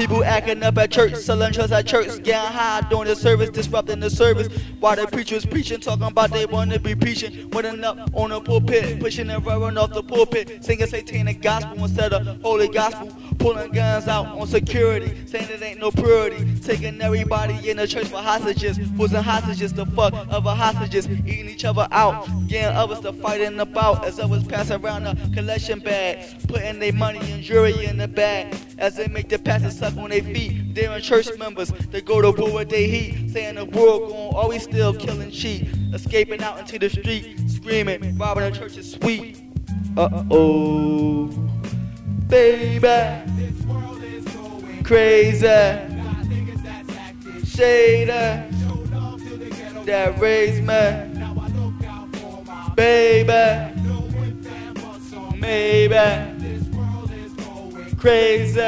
People acting up at church, selling drugs at church, getting high doing the service, disrupting the service. While the preachers preaching, talking about they want to be preaching, winning up on the pulpit, pushing and running off the pulpit, singing satanic gospel instead of holy gospel, pulling guns out on security, saying it ain't no purity, taking everybody in the church for hostages, forcing hostages to fuck other hostages, eating each other out, getting others to fight about. as others pass around a collection bag, putting their money and jewelry in the bag as they make the pastor suck on their feet. They're church members, they go to war with their heat, saying the world going always still killing cheat, escaping out into the street, screaming, robbing the church is sweet. Uh oh, baby, This world is going crazy, shady, that raised me, baby, maybe, crazy.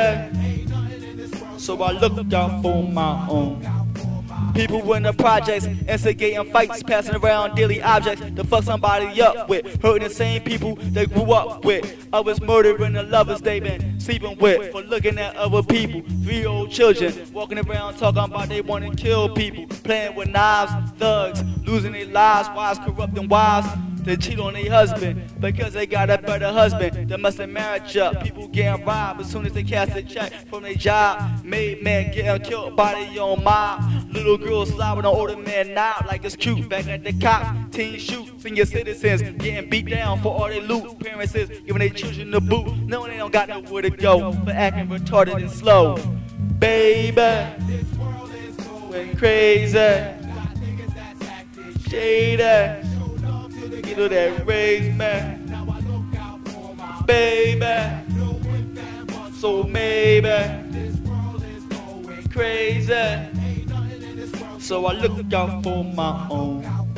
So I look out for my own. People in the projects, instigating fights, passing around daily objects to fuck somebody up with. Hurting the same people they grew up with. Others murdering the lovers they been sleeping with. For looking at other people. Three old children walking around talking about they want to kill people. Playing with knives, thugs, losing their lives, wives corrupting wives. They cheat on their husband because they got a better husband. They must have marriage up. People getting robbed as soon as they cast a check from their job. Made men getting killed by their own mob. Little girls slobbing on older men now like it's cute. Back at the cops, teen shoot. Senior citizens getting beat down for all their loot. Parents is giving their children the boot. No, they don't got nowhere to go for acting retarded and slow. Baby, went crazy. Shady. You know that raised me, baby. So maybe this world is going crazy. So I look out for my own.